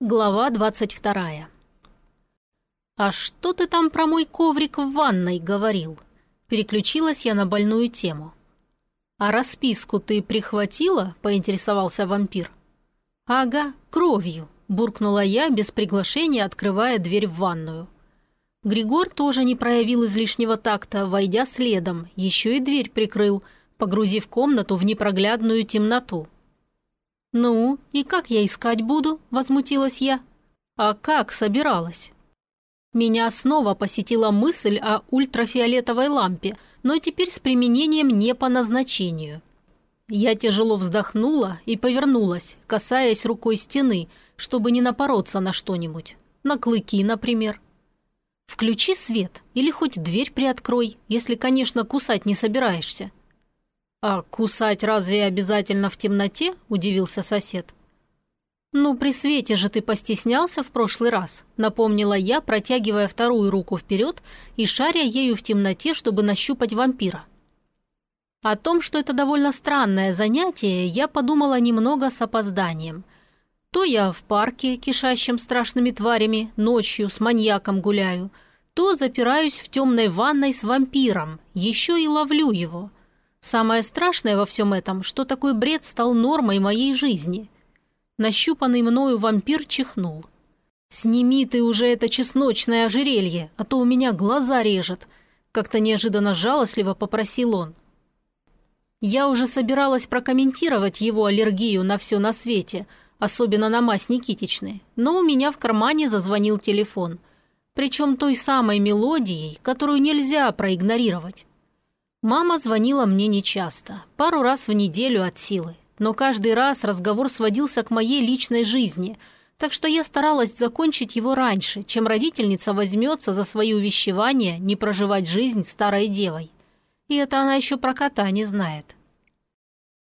Глава двадцать вторая. «А что ты там про мой коврик в ванной говорил?» Переключилась я на больную тему. «А расписку ты прихватила?» – поинтересовался вампир. «Ага, кровью», – буркнула я, без приглашения открывая дверь в ванную. Григор тоже не проявил излишнего такта, войдя следом, еще и дверь прикрыл, погрузив комнату в непроглядную темноту. «Ну, и как я искать буду?» – возмутилась я. «А как собиралась?» Меня снова посетила мысль о ультрафиолетовой лампе, но теперь с применением не по назначению. Я тяжело вздохнула и повернулась, касаясь рукой стены, чтобы не напороться на что-нибудь. На клыки, например. «Включи свет или хоть дверь приоткрой, если, конечно, кусать не собираешься», «А кусать разве обязательно в темноте?» – удивился сосед. «Ну, при свете же ты постеснялся в прошлый раз», – напомнила я, протягивая вторую руку вперед и шаря ею в темноте, чтобы нащупать вампира. О том, что это довольно странное занятие, я подумала немного с опозданием. То я в парке, кишащем страшными тварями, ночью с маньяком гуляю, то запираюсь в темной ванной с вампиром, еще и ловлю его – Самое страшное во всем этом, что такой бред стал нормой моей жизни. Нащупанный мною вампир чихнул. «Сними ты уже это чесночное ожерелье, а то у меня глаза режет», как-то неожиданно жалостливо попросил он. Я уже собиралась прокомментировать его аллергию на все на свете, особенно на мазь Никитичны, но у меня в кармане зазвонил телефон. Причем той самой мелодией, которую нельзя проигнорировать. Мама звонила мне нечасто, пару раз в неделю от силы, но каждый раз разговор сводился к моей личной жизни, так что я старалась закончить его раньше, чем родительница возьмется за свои увещевания не проживать жизнь старой девой. И это она еще про кота не знает.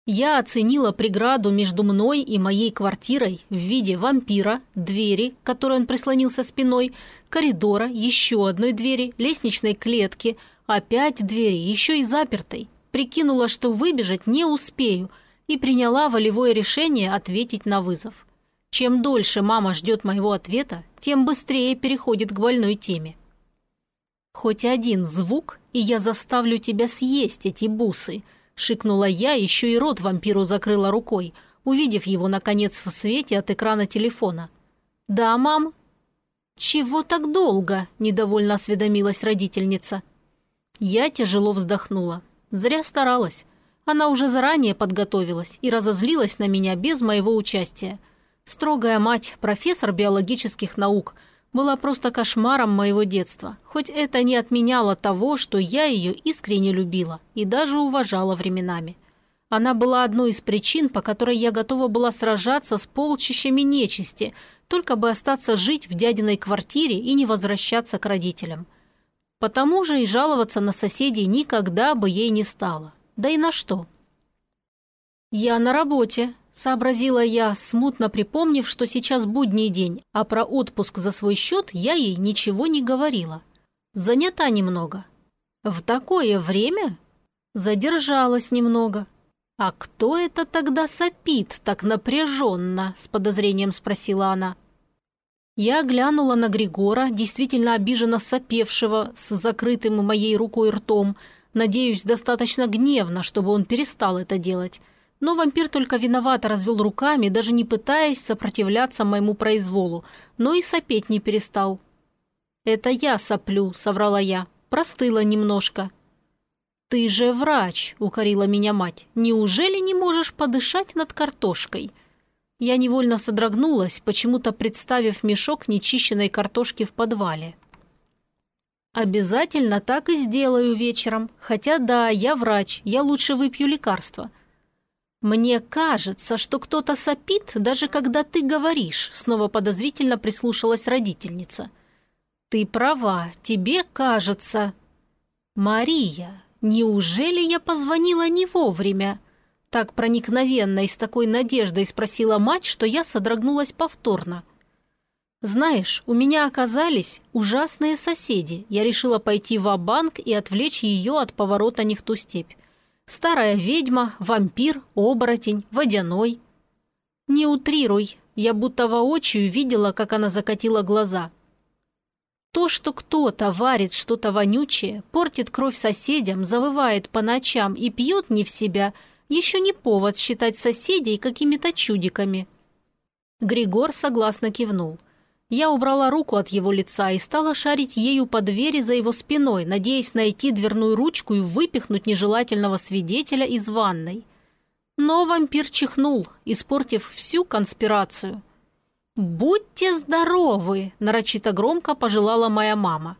Я оценила преграду между мной и моей квартирой в виде вампира, двери, к которой он прислонился спиной, коридора, еще одной двери, лестничной клетки – Опять двери, еще и запертой. Прикинула, что выбежать не успею, и приняла волевое решение ответить на вызов. Чем дольше мама ждет моего ответа, тем быстрее переходит к больной теме. «Хоть один звук, и я заставлю тебя съесть эти бусы», — шикнула я, еще и рот вампиру закрыла рукой, увидев его, наконец, в свете от экрана телефона. «Да, мам?» «Чего так долго?» – недовольно осведомилась родительница. Я тяжело вздохнула. Зря старалась. Она уже заранее подготовилась и разозлилась на меня без моего участия. Строгая мать, профессор биологических наук, была просто кошмаром моего детства, хоть это не отменяло того, что я ее искренне любила и даже уважала временами. Она была одной из причин, по которой я готова была сражаться с полчищами нечисти, только бы остаться жить в дядиной квартире и не возвращаться к родителям. Потому же и жаловаться на соседей никогда бы ей не стало. Да и на что? «Я на работе», – сообразила я, смутно припомнив, что сейчас будний день, а про отпуск за свой счет я ей ничего не говорила. Занята немного. В такое время? Задержалась немного. «А кто это тогда сопит так напряженно?» – с подозрением спросила она. Я глянула на Григора, действительно обиженно сопевшего, с закрытым моей рукой ртом, надеюсь, достаточно гневно, чтобы он перестал это делать. Но вампир только виновато развел руками, даже не пытаясь сопротивляться моему произволу, но и сопеть не перестал. «Это я соплю», — соврала я. «Простыла немножко». «Ты же врач», — укорила меня мать. «Неужели не можешь подышать над картошкой?» Я невольно содрогнулась, почему-то представив мешок нечищенной картошки в подвале. «Обязательно так и сделаю вечером. Хотя да, я врач, я лучше выпью лекарство». «Мне кажется, что кто-то сопит, даже когда ты говоришь», снова подозрительно прислушалась родительница. «Ты права, тебе кажется». «Мария, неужели я позвонила не вовремя?» Так проникновенно и с такой надеждой спросила мать, что я содрогнулась повторно. «Знаешь, у меня оказались ужасные соседи. Я решила пойти в банк и отвлечь ее от поворота не в ту степь. Старая ведьма, вампир, оборотень, водяной». «Не утрируй», Я будто воочию видела, как она закатила глаза. То, что кто-то варит что-то вонючее, портит кровь соседям, завывает по ночам и пьет не в себя, еще не повод считать соседей какими-то чудиками. Григор согласно кивнул. Я убрала руку от его лица и стала шарить ею по двери за его спиной, надеясь найти дверную ручку и выпихнуть нежелательного свидетеля из ванной. Но вампир чихнул, испортив всю конспирацию. «Будьте здоровы!» – нарочито громко пожелала моя мама.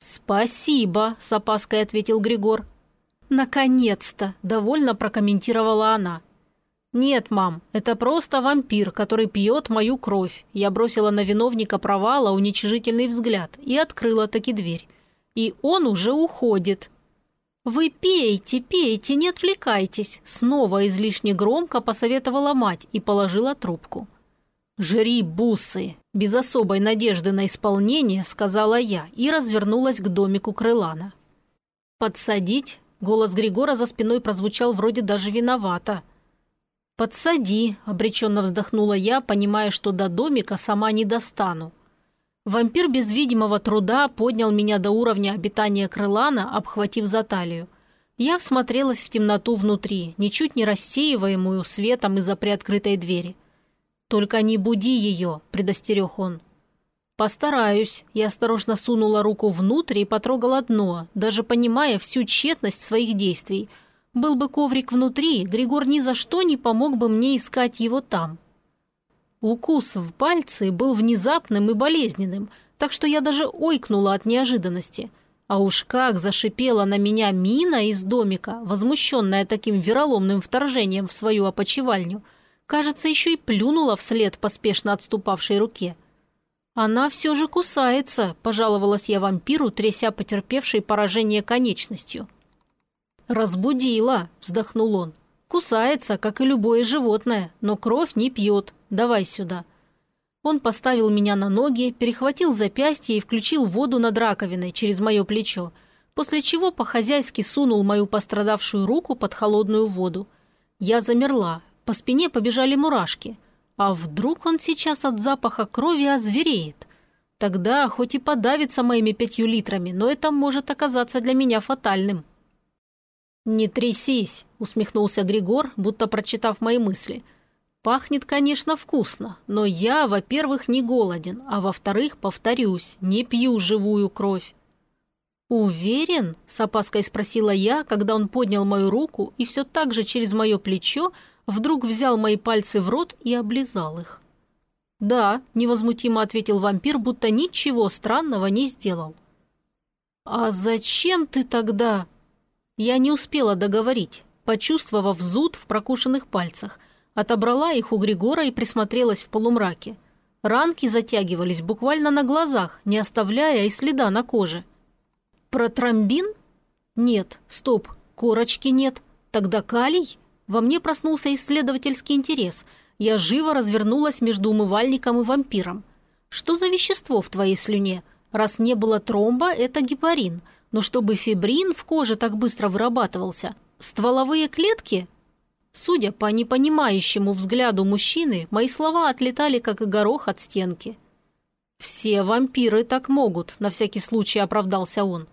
«Спасибо!» – с опаской ответил Григор. «Наконец-то!» – довольно прокомментировала она. «Нет, мам, это просто вампир, который пьет мою кровь». Я бросила на виновника провала уничижительный взгляд и открыла таки дверь. «И он уже уходит». «Вы пейте, пейте, не отвлекайтесь», снова излишне громко посоветовала мать и положила трубку. «Жри бусы!» – без особой надежды на исполнение сказала я и развернулась к домику Крылана. «Подсадить?» – голос Григора за спиной прозвучал вроде даже виновато – «Подсади», – обреченно вздохнула я, понимая, что до домика сама не достану. Вампир без видимого труда поднял меня до уровня обитания крылана, обхватив за талию. Я всмотрелась в темноту внутри, ничуть не рассеиваемую светом из-за приоткрытой двери. «Только не буди ее», – предостерег он. «Постараюсь». Я осторожно сунула руку внутрь и потрогала дно, даже понимая всю тщетность своих действий – был бы коврик внутри, Григор ни за что не помог бы мне искать его там. Укус в пальцы был внезапным и болезненным, так что я даже ойкнула от неожиданности. А уж как зашипела на меня мина из домика, возмущенная таким вероломным вторжением в свою опочивальню. Кажется, еще и плюнула вслед поспешно отступавшей руке. «Она все же кусается», – пожаловалась я вампиру, тряся потерпевшей поражение конечностью. «Разбудила», – вздохнул он. «Кусается, как и любое животное, но кровь не пьет. Давай сюда». Он поставил меня на ноги, перехватил запястье и включил воду над раковиной через мое плечо, после чего по-хозяйски сунул мою пострадавшую руку под холодную воду. Я замерла, по спине побежали мурашки. А вдруг он сейчас от запаха крови озвереет? Тогда хоть и подавится моими пятью литрами, но это может оказаться для меня фатальным. «Не трясись», – усмехнулся Григор, будто прочитав мои мысли. «Пахнет, конечно, вкусно, но я, во-первых, не голоден, а во-вторых, повторюсь, не пью живую кровь». «Уверен?» – с опаской спросила я, когда он поднял мою руку и все так же через мое плечо вдруг взял мои пальцы в рот и облизал их. «Да», – невозмутимо ответил вампир, будто ничего странного не сделал. «А зачем ты тогда?» Я не успела договорить, почувствовав зуд в прокушенных пальцах. Отобрала их у Григора и присмотрелась в полумраке. Ранки затягивались буквально на глазах, не оставляя и следа на коже. Протромбин? Нет, стоп, корочки нет. Тогда калий? Во мне проснулся исследовательский интерес. Я живо развернулась между умывальником и вампиром. Что за вещество в твоей слюне? Раз не было тромба, это гепарин – но чтобы фибрин в коже так быстро вырабатывался, стволовые клетки? Судя по непонимающему взгляду мужчины, мои слова отлетали, как горох от стенки. «Все вампиры так могут», – на всякий случай оправдался он.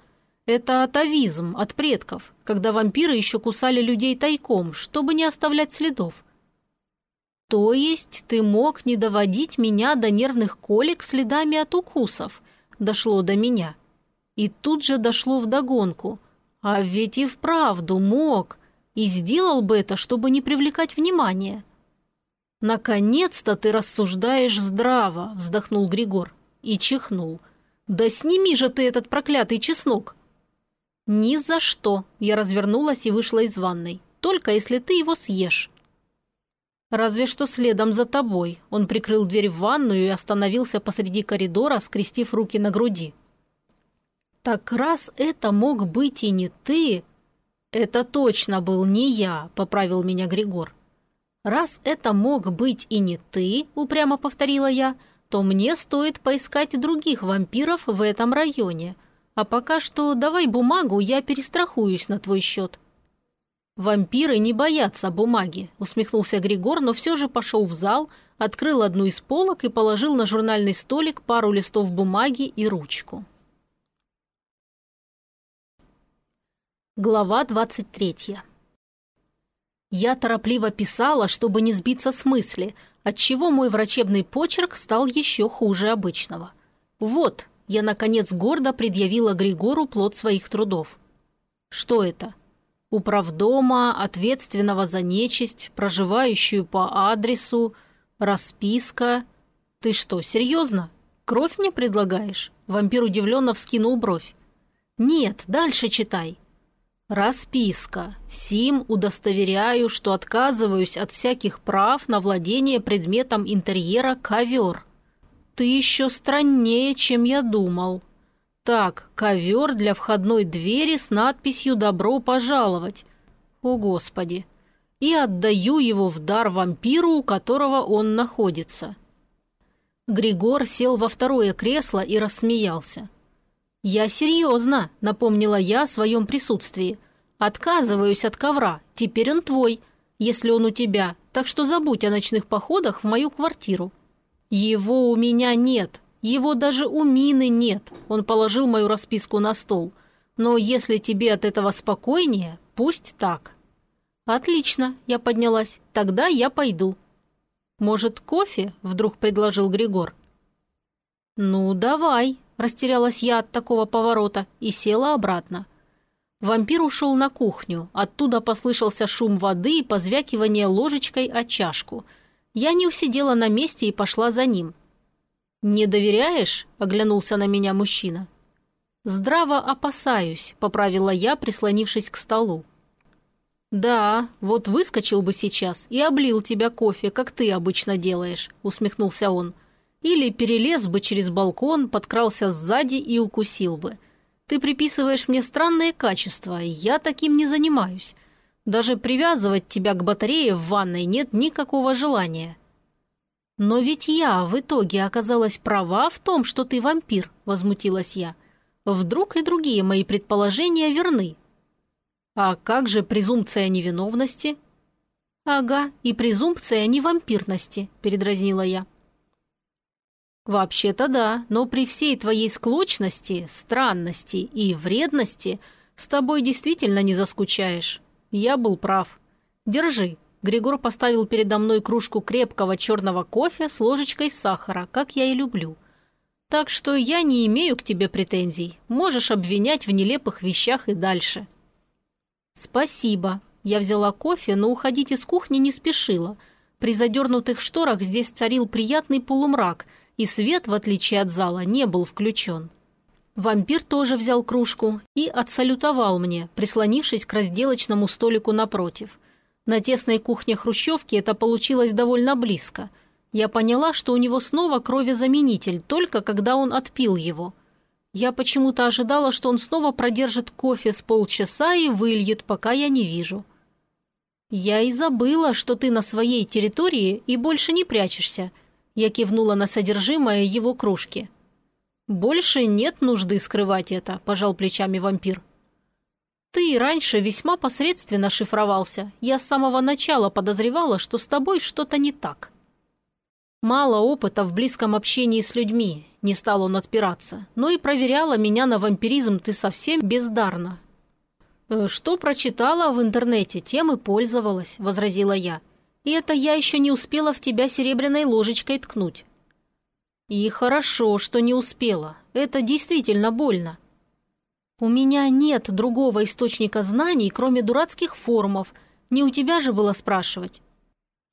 «Это атовизм от предков, когда вампиры еще кусали людей тайком, чтобы не оставлять следов». «То есть ты мог не доводить меня до нервных колик следами от укусов?» – дошло до меня. И тут же дошло вдогонку. А ведь и вправду мог. И сделал бы это, чтобы не привлекать внимания. «Наконец-то ты рассуждаешь здраво», – вздохнул Григор и чихнул. «Да сними же ты этот проклятый чеснок!» «Ни за что!» – я развернулась и вышла из ванной. «Только если ты его съешь». «Разве что следом за тобой». Он прикрыл дверь в ванную и остановился посреди коридора, скрестив руки на груди. «Так раз это мог быть и не ты...» «Это точно был не я», — поправил меня Григор. «Раз это мог быть и не ты», — упрямо повторила я, «то мне стоит поискать других вампиров в этом районе. А пока что давай бумагу, я перестрахуюсь на твой счет». «Вампиры не боятся бумаги», — усмехнулся Григор, но все же пошел в зал, открыл одну из полок и положил на журнальный столик пару листов бумаги и ручку. Глава 23 Я торопливо писала, чтобы не сбиться с мысли, отчего мой врачебный почерк стал еще хуже обычного. Вот, я, наконец, гордо предъявила Григору плод своих трудов. Что это? Управдома, ответственного за нечисть, проживающую по адресу, расписка. Ты что, серьезно? Кровь мне предлагаешь? Вампир удивленно вскинул бровь. Нет, дальше читай. Расписка. Сим удостоверяю, что отказываюсь от всяких прав на владение предметом интерьера ковер. Ты еще страннее, чем я думал. Так, ковер для входной двери с надписью «Добро пожаловать». О, Господи! И отдаю его в дар вампиру, у которого он находится. Григор сел во второе кресло и рассмеялся. «Я серьезно», — напомнила я о своем присутствии. «Отказываюсь от ковра, теперь он твой, если он у тебя, так что забудь о ночных походах в мою квартиру». «Его у меня нет», его даже у Мины нет. Он положил мою расписку на стол. Но если тебе от этого спокойнее, пусть так. Отлично, я поднялась. Тогда я пойду. Может, кофе? Вдруг предложил Григор. Ну, давай, растерялась я от такого поворота и села обратно. Вампир ушел на кухню. Оттуда послышался шум воды и позвякивание ложечкой о чашку. Я не усидела на месте и пошла за ним. «Не доверяешь?» – оглянулся на меня мужчина. «Здраво опасаюсь», – поправила я, прислонившись к столу. «Да, вот выскочил бы сейчас и облил тебя кофе, как ты обычно делаешь», – усмехнулся он. «Или перелез бы через балкон, подкрался сзади и укусил бы. Ты приписываешь мне странные качества, я таким не занимаюсь. Даже привязывать тебя к батарее в ванной нет никакого желания. «Но ведь я в итоге оказалась права в том, что ты вампир», – возмутилась я. «Вдруг и другие мои предположения верны?» «А как же презумпция невиновности?» «Ага, и презумпция невампирности», – передразнила я. «Вообще-то да, но при всей твоей склочности, странности и вредности с тобой действительно не заскучаешь. Я был прав. Держи, Григор поставил передо мной кружку крепкого черного кофе с ложечкой сахара, как я и люблю. Так что я не имею к тебе претензий. Можешь обвинять в нелепых вещах и дальше. Спасибо. Я взяла кофе, но уходить из кухни не спешила. При задернутых шторах здесь царил приятный полумрак, и свет, в отличие от зала, не был включен. Вампир тоже взял кружку и отсалютовал мне, прислонившись к разделочному столику напротив. На тесной кухне хрущевки это получилось довольно близко. Я поняла, что у него снова кровезаменитель, только когда он отпил его. Я почему-то ожидала, что он снова продержит кофе с полчаса и выльет, пока я не вижу. «Я и забыла, что ты на своей территории и больше не прячешься», я кивнула на содержимое его кружки. «Больше нет нужды скрывать это», – пожал плечами вампир. Ты раньше весьма посредственно шифровался. Я с самого начала подозревала, что с тобой что-то не так. Мало опыта в близком общении с людьми, не стал он отпираться, но и проверяла меня на вампиризм ты совсем бездарно. «Э, «Что прочитала в интернете, тем и пользовалась», – возразила я. «И это я еще не успела в тебя серебряной ложечкой ткнуть». «И хорошо, что не успела. Это действительно больно. «У меня нет другого источника знаний, кроме дурацких форумов. Не у тебя же было спрашивать».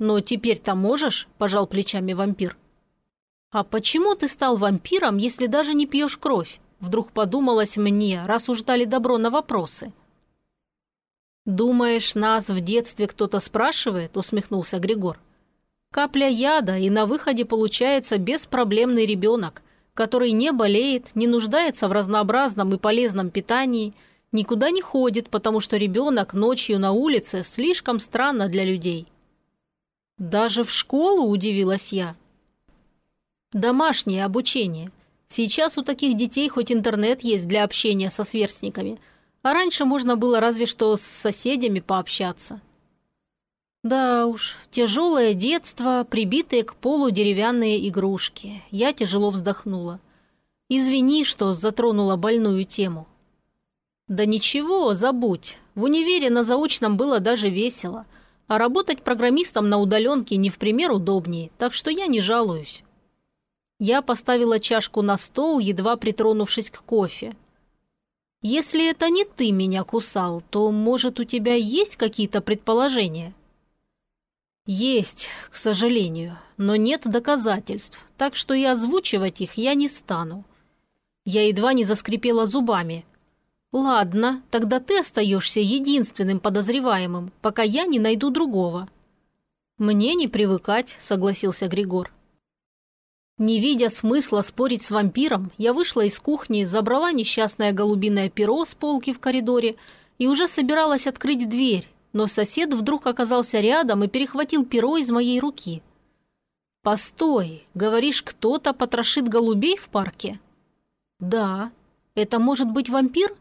«Но теперь-то можешь?» – пожал плечами вампир. «А почему ты стал вампиром, если даже не пьешь кровь?» Вдруг подумалось мне, раз уж дали добро на вопросы. «Думаешь, нас в детстве кто-то спрашивает?» – усмехнулся Григор. «Капля яда, и на выходе получается беспроблемный ребенок который не болеет, не нуждается в разнообразном и полезном питании, никуда не ходит, потому что ребенок ночью на улице слишком странно для людей. Даже в школу удивилась я. Домашнее обучение. Сейчас у таких детей хоть интернет есть для общения со сверстниками, а раньше можно было разве что с соседями пообщаться. Да уж, тяжелое детство, прибитые к полу деревянные игрушки. Я тяжело вздохнула. Извини, что затронула больную тему. Да ничего, забудь. В универе на заочном было даже весело. А работать программистом на удаленке не в пример удобнее, так что я не жалуюсь. Я поставила чашку на стол, едва притронувшись к кофе. «Если это не ты меня кусал, то, может, у тебя есть какие-то предположения?» «Есть, к сожалению, но нет доказательств, так что и озвучивать их я не стану». Я едва не заскрипела зубами. «Ладно, тогда ты остаешься единственным подозреваемым, пока я не найду другого». «Мне не привыкать», — согласился Григор. Не видя смысла спорить с вампиром, я вышла из кухни, забрала несчастное голубиное перо с полки в коридоре и уже собиралась открыть дверь, но сосед вдруг оказался рядом и перехватил перо из моей руки. «Постой, говоришь, кто-то потрошит голубей в парке?» «Да. Это может быть вампир?»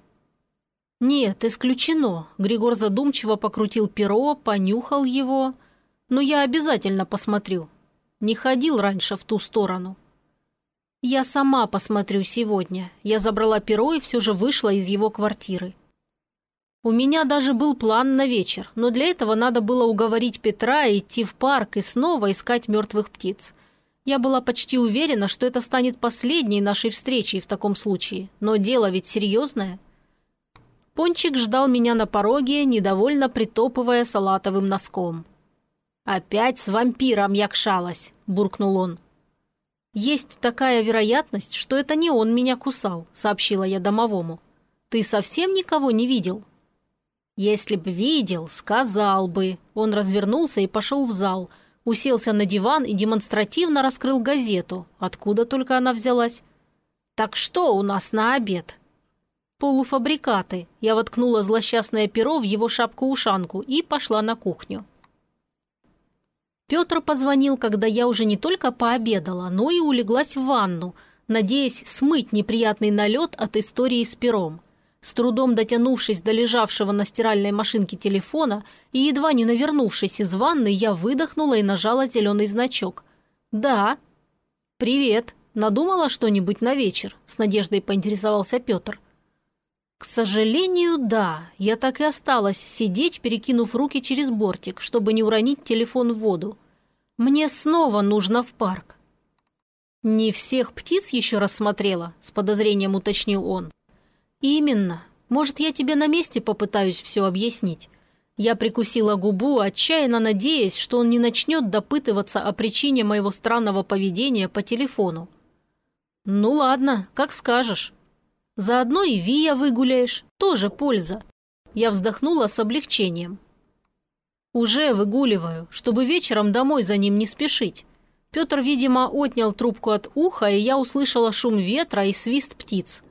«Нет, исключено». Григор задумчиво покрутил перо, понюхал его. «Но я обязательно посмотрю. Не ходил раньше в ту сторону». «Я сама посмотрю сегодня». Я забрала перо и все же вышла из его квартиры. У меня даже был план на вечер, но для этого надо было уговорить Петра идти в парк и снова искать мертвых птиц. Я была почти уверена, что это станет последней нашей встречей в таком случае, но дело ведь серьезное. Пончик ждал меня на пороге, недовольно притопывая салатовым носком. «Опять с вампиром якшалась», – буркнул он. «Есть такая вероятность, что это не он меня кусал», – сообщила я домовому. «Ты совсем никого не видел?» «Если б видел, сказал бы». Он развернулся и пошел в зал, уселся на диван и демонстративно раскрыл газету, откуда только она взялась. «Так что у нас на обед?» «Полуфабрикаты». Я воткнула злосчастное перо в его шапку-ушанку и пошла на кухню. Петр позвонил, когда я уже не только пообедала, но и улеглась в ванну, надеясь смыть неприятный налет от истории с пером. С трудом дотянувшись до лежавшего на стиральной машинке телефона и едва не навернувшись из ванны, я выдохнула и нажала зеленый значок. «Да». «Привет. Надумала что-нибудь на вечер?» – с надеждой поинтересовался Петр. «К сожалению, да. Я так и осталась сидеть, перекинув руки через бортик, чтобы не уронить телефон в воду. Мне снова нужно в парк». «Не всех птиц еще рассмотрела?» – с подозрением уточнил он. «Именно. Может, я тебе на месте попытаюсь все объяснить?» Я прикусила губу, отчаянно надеясь, что он не начнет допытываться о причине моего странного поведения по телефону. «Ну ладно, как скажешь. Заодно и Вия выгуляешь, тоже польза». Я вздохнула с облегчением. «Уже выгуливаю, чтобы вечером домой за ним не спешить». Петр, видимо, отнял трубку от уха, и я услышала шум ветра и свист птиц.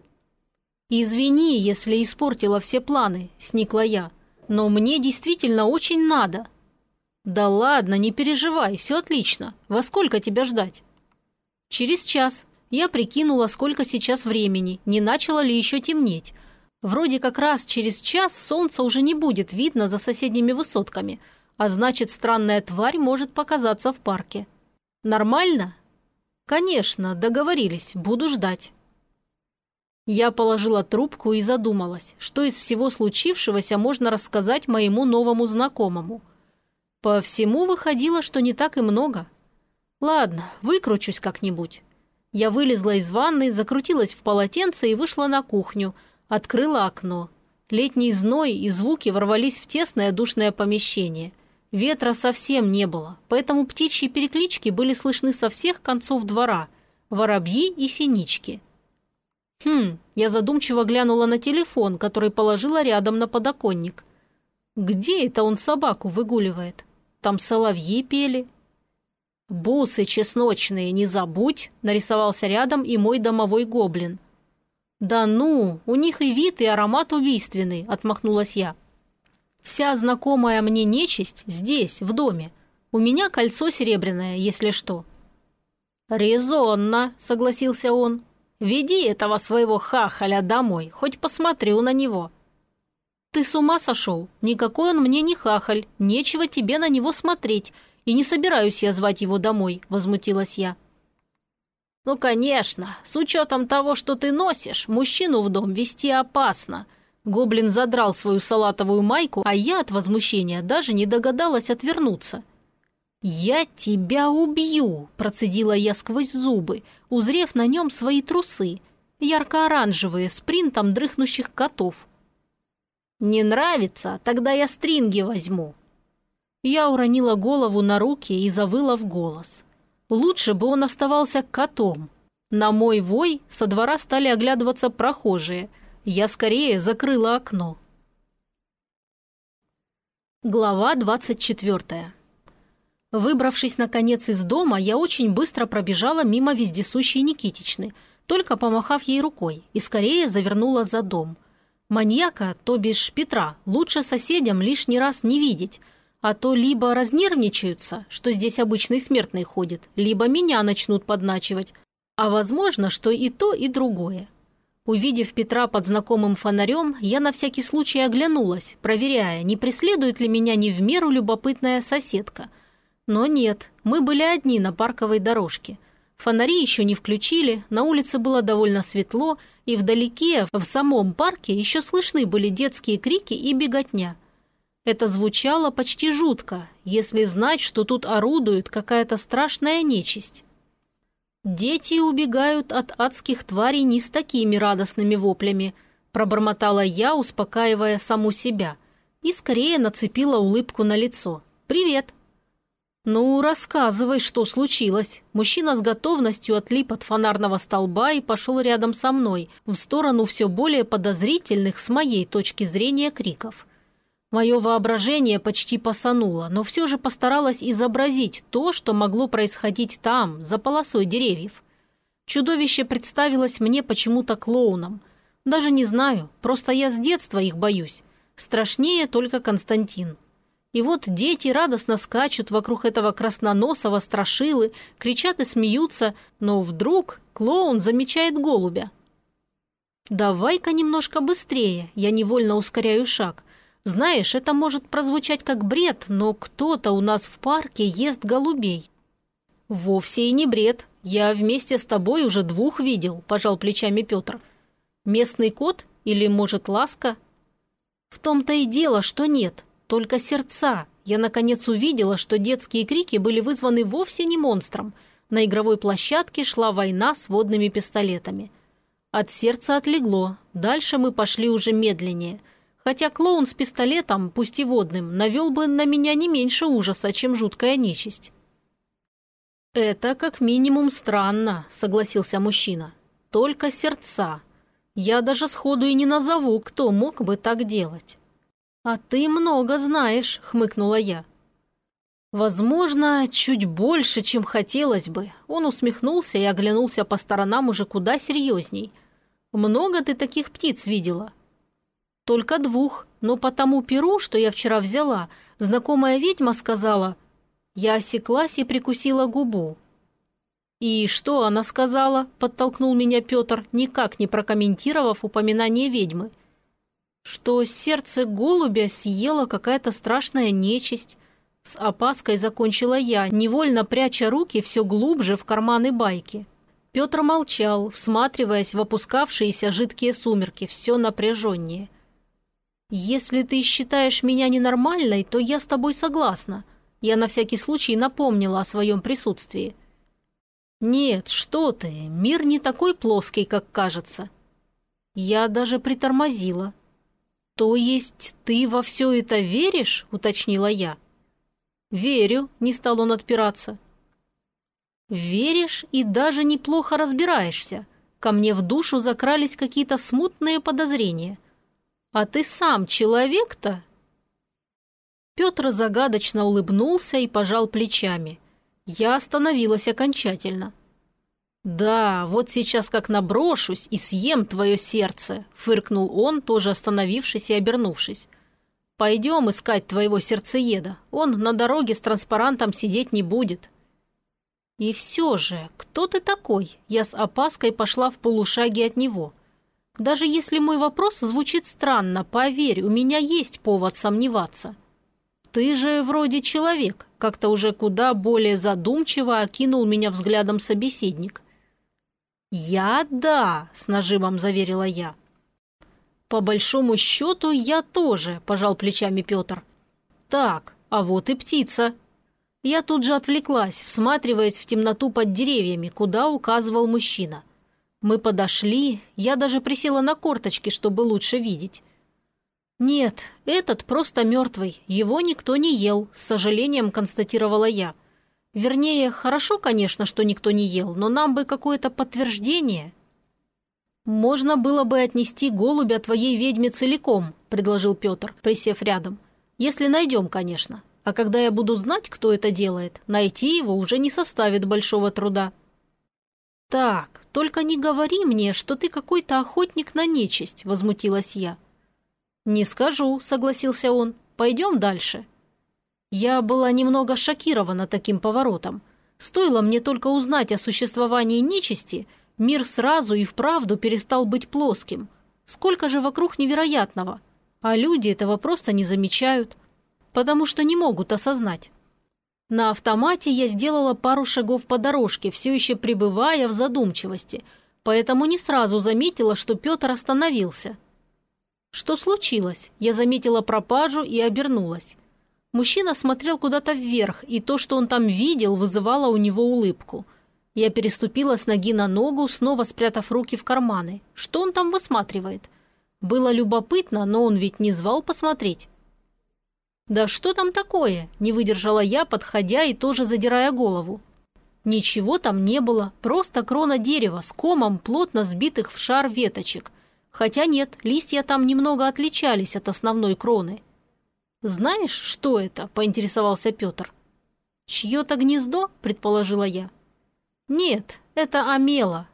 «Извини, если испортила все планы», – сникла я. «Но мне действительно очень надо». «Да ладно, не переживай, все отлично. Во сколько тебя ждать?» «Через час. Я прикинула, сколько сейчас времени, не начало ли еще темнеть. Вроде как раз через час солнце уже не будет видно за соседними высотками, а значит, странная тварь может показаться в парке. Нормально?» «Конечно, договорились, буду ждать». Я положила трубку и задумалась, что из всего случившегося можно рассказать моему новому знакомому. По всему выходило, что не так и много. Ладно, выкручусь как-нибудь. Я вылезла из ванны, закрутилась в полотенце и вышла на кухню, открыла окно. Летний зной и звуки ворвались в тесное душное помещение. Ветра совсем не было, поэтому птичьи переклички были слышны со всех концов двора. Воробьи и синички – Хм, я задумчиво глянула на телефон, который положила рядом на подоконник. Где это он собаку выгуливает? Там соловьи пели. «Бусы чесночные, не забудь!» – нарисовался рядом и мой домовой гоблин. «Да ну, у них и вид, и аромат убийственный», – отмахнулась я. «Вся знакомая мне нечисть здесь, в доме. У меня кольцо серебряное, если что». «Резонно», – согласился он. Веди этого своего хахаля домой, хоть посмотрю на него». «Ты с ума сошел? Никакой он мне не хахаль, нечего тебе на него смотреть, и не собираюсь я звать его домой», – возмутилась я. «Ну, конечно, с учетом того, что ты носишь, мужчину в дом вести опасно». Гоблин задрал свою салатовую майку, а я от возмущения даже не догадалась отвернуться. «Я тебя убью!» – процедила я сквозь зубы, узрев на нем свои трусы, ярко-оранжевые, с принтом дрыхнущих котов – «Не нравится? Тогда я стринги возьму». Я уронила голову на руки и завыла в голос. Лучше бы он оставался котом. На мой вой со двора стали оглядываться прохожие. Я скорее закрыла окно. Глава двадцать четвертая. Выбравшись, наконец, из дома, я очень быстро пробежала мимо вездесущей Никитичны, только помахав ей рукой, и скорее завернула за дом – Маньяка, то бишь Петра, лучше соседям лишний раз не видеть, а то либо разнервничаются, что здесь обычный смертный ходит, либо меня начнут подначивать, а возможно, что и то, и другое. Увидев Петра под знакомым фонарем, я на всякий случай оглянулась, проверяя, не преследует ли меня не в меру любопытная соседка. Но нет, мы были одни на парковой дорожке – Фонари еще не включили, на улице было довольно светло, и вдалеке, в самом парке, еще слышны были детские крики и беготня. Это звучало почти жутко, если знать, что тут орудует какая-то страшная нечисть. «Дети убегают от адских тварей не с такими радостными воплями», пробормотала я, успокаивая саму себя, и скорее нацепила улыбку на лицо. «Привет!» «Ну, рассказывай, что случилось». Мужчина с готовностью отлип от фонарного столба и пошел рядом со мной, в сторону все более подозрительных с моей точки зрения криков. Мое воображение почти посануло, но все же постаралась изобразить то, что могло происходить там, за полосой деревьев. Чудовище представилось мне почему-то клоуном. Даже не знаю, просто я с детства их боюсь. Страшнее только Константин. И вот дети радостно скачут вокруг этого красноносого страшилы, кричат и смеются, но вдруг клоун замечает голубя. «Давай-ка немножко быстрее», я невольно ускоряю шаг. Знаешь, это может прозвучать как бред, но кто-то у нас в парке ест голубей. Вовсе и не бред. Я вместе с тобой уже двух видел, пожал плечами Петр. Местный кот или, может, ласка? В том-то и дело, что нет только сердца. Я, наконец, увидела, что детские крики были вызваны вовсе не монстром. На игровой площадке шла война с водными пистолетами. От сердца отлегло. Дальше мы пошли уже медленнее. Хотя клоун с пистолетом, пусть и водным, навел бы на меня не меньше ужаса, чем жуткая нечисть. «Это как минимум странно», — согласился мужчина. «Только сердца. Я даже сходу и не назову, кто мог бы так делать». «А ты много знаешь», — хмыкнула я. «Возможно, чуть больше, чем хотелось бы». Он усмехнулся и оглянулся по сторонам уже куда серьезней. «Много ты таких птиц видела?» «Только двух, но по тому перу, что я вчера взяла, знакомая ведьма сказала...» Я осеклась и прикусила губу. «И что она сказала?» – подтолкнул меня Петр, никак не прокомментировав упоминание ведьмы – что сердце голубя съела какая-то страшная нечисть. С опаской закончила я, невольно пряча руки все глубже в карманы байки. Петр молчал, всматриваясь в опускавшиеся жидкие сумерки, все напряженнее. «Если ты считаешь меня ненормальной, то я с тобой согласна». Я на всякий случай напомнила о своем присутствии. «Нет, что ты, мир не такой плоский, как кажется». Я даже притормозила, «То есть ты во все это веришь?» – уточнила я. «Верю», – не стал он отпираться. «Веришь и даже неплохо разбираешься. Ко мне в душу закрались какие-то смутные подозрения. А ты сам человек-то?» Петр загадочно улыбнулся и пожал плечами. Я остановилась окончательно. «Да, вот сейчас как наброшусь и съем твое сердце», — фыркнул он, тоже остановившись и обернувшись. «Пойдем искать твоего сердцееда. Он на дороге с транспарантом сидеть не будет». «И все же, кто ты такой?» Я с опаской пошла в полушаге от него. Даже если мой вопрос звучит странно, поверь, у меня есть повод сомневаться. Ты же вроде человек, как-то уже куда более задумчиво окинул меня взглядом собеседник. «Я – да», – с нажимом заверила я. «По большому счету, я тоже», – пожал плечами Петр. «Так, а вот и птица». Я тут же отвлеклась, всматриваясь в темноту под деревьями, куда указывал мужчина. Мы подошли, я даже присела на корточки, чтобы лучше видеть. «Нет, этот просто мертвый, его никто не ел», – с сожалением констатировала я. «Вернее, хорошо, конечно, что никто не ел, но нам бы какое-то подтверждение». «Можно было бы отнести голубя твоей ведьме целиком», – предложил Петр, присев рядом. «Если найдем, конечно. А когда я буду знать, кто это делает, найти его уже не составит большого труда». «Так, только не говори мне, что ты какой-то охотник на нечисть», – возмутилась я. «Не скажу», – согласился он. «Пойдем дальше». Я была немного шокирована таким поворотом. Стоило мне только узнать о существовании нечисти, мир сразу и вправду перестал быть плоским. Сколько же вокруг невероятного. А люди этого просто не замечают, потому что не могут осознать. На автомате я сделала пару шагов по дорожке, все еще пребывая в задумчивости, поэтому не сразу заметила, что Петр остановился. Что случилось? Я заметила пропажу и обернулась. Мужчина смотрел куда-то вверх, и то, что он там видел, вызывало у него улыбку. Я переступила с ноги на ногу, снова спрятав руки в карманы. Что он там высматривает? Было любопытно, но он ведь не звал посмотреть. «Да что там такое?» – не выдержала я, подходя и тоже задирая голову. Ничего там не было, просто крона дерева с комом плотно сбитых в шар веточек. Хотя нет, листья там немного отличались от основной кроны. «Знаешь, что это?» – поинтересовался Петр. «Чье-то гнездо?» – предположила я. «Нет, это Амела».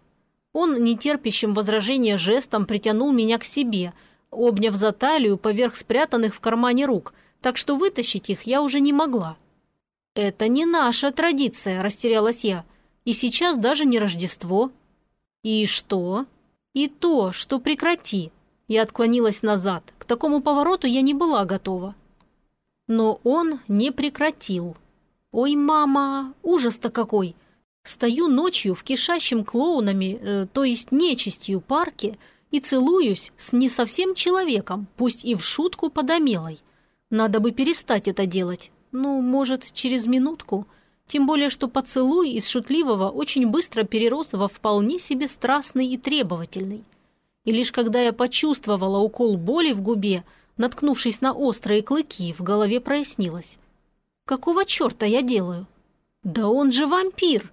Он нетерпящим возражения жестом притянул меня к себе, обняв за талию поверх спрятанных в кармане рук – так что вытащить их я уже не могла. «Это не наша традиция», – растерялась я. «И сейчас даже не Рождество». «И что?» «И то, что прекрати». Я отклонилась назад. К такому повороту я не была готова. Но он не прекратил. «Ой, мама, ужас-то какой!» Стою ночью в кишащем клоунами, э, то есть нечистью парке, и целуюсь с не совсем человеком, пусть и в шутку подомелой. Надо бы перестать это делать. Ну, может, через минутку. Тем более, что поцелуй из шутливого очень быстро перерос во вполне себе страстный и требовательный. И лишь когда я почувствовала укол боли в губе, наткнувшись на острые клыки, в голове прояснилось. Какого черта я делаю? Да он же вампир!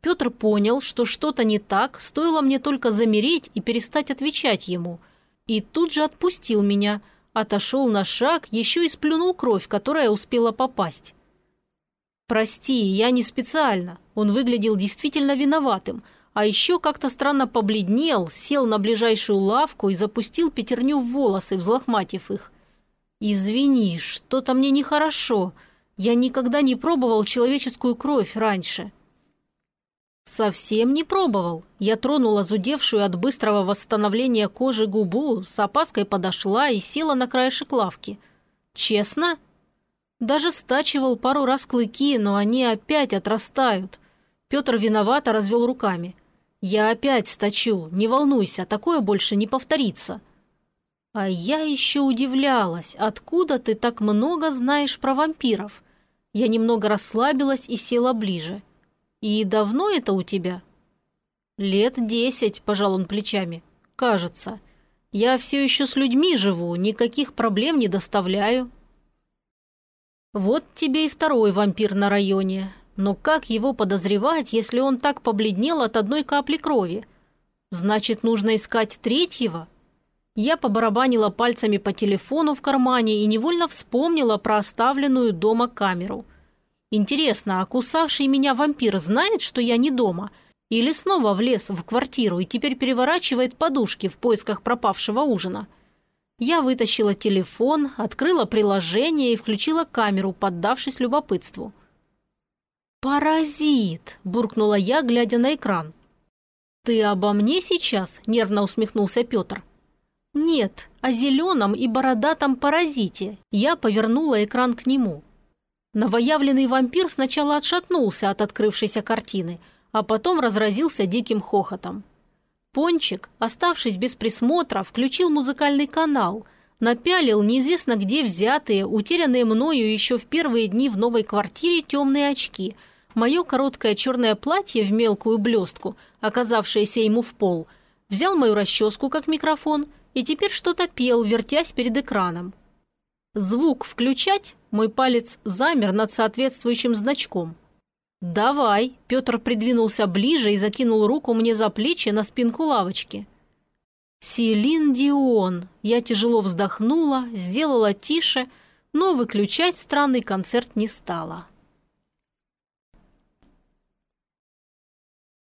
Петр понял, что что-то не так, стоило мне только замереть и перестать отвечать ему. И тут же отпустил меня – отошел на шаг, еще и сплюнул кровь, которая успела попасть. «Прости, я не специально». Он выглядел действительно виноватым, а еще как-то странно побледнел, сел на ближайшую лавку и запустил пятерню в волосы, взлохматив их. «Извини, что-то мне нехорошо. Я никогда не пробовал человеческую кровь раньше». «Совсем не пробовал». Я тронула зудевшую от быстрого восстановления кожи губу, с опаской подошла и села на краешек лавки. «Честно?» Даже стачивал пару раз клыки, но они опять отрастают. Петр виновато развел руками. «Я опять стачу, не волнуйся, такое больше не повторится». А я еще удивлялась, откуда ты так много знаешь про вампиров. Я немного расслабилась и села ближе. «И давно это у тебя?» «Лет десять», – пожал он плечами. «Кажется. Я все еще с людьми живу, никаких проблем не доставляю». «Вот тебе и второй вампир на районе. Но как его подозревать, если он так побледнел от одной капли крови? Значит, нужно искать третьего?» Я побарабанила пальцами по телефону в кармане и невольно вспомнила про оставленную дома камеру – Интересно, а кусавший меня вампир знает, что я не дома? Или снова влез в квартиру и теперь переворачивает подушки в поисках пропавшего ужина? Я вытащила телефон, открыла приложение и включила камеру, поддавшись любопытству. «Паразит!» – буркнула я, глядя на экран. «Ты обо мне сейчас?» – нервно усмехнулся Петр. «Нет, о зеленом и бородатом паразите». Я повернула экран к нему. Новоявленный вампир сначала отшатнулся от открывшейся картины, а потом разразился диким хохотом. Пончик, оставшись без присмотра, включил музыкальный канал, напялил неизвестно где взятые, утерянные мною еще в первые дни в новой квартире темные очки, мое короткое черное платье в мелкую блестку, оказавшееся ему в пол, взял мою расческу как микрофон и теперь что-то пел, вертясь перед экраном. Звук включать, мой палец замер над соответствующим значком. «Давай», – Петр придвинулся ближе и закинул руку мне за плечи на спинку лавочки. «Селин Дион», я тяжело вздохнула, сделала тише, но выключать странный концерт не стала.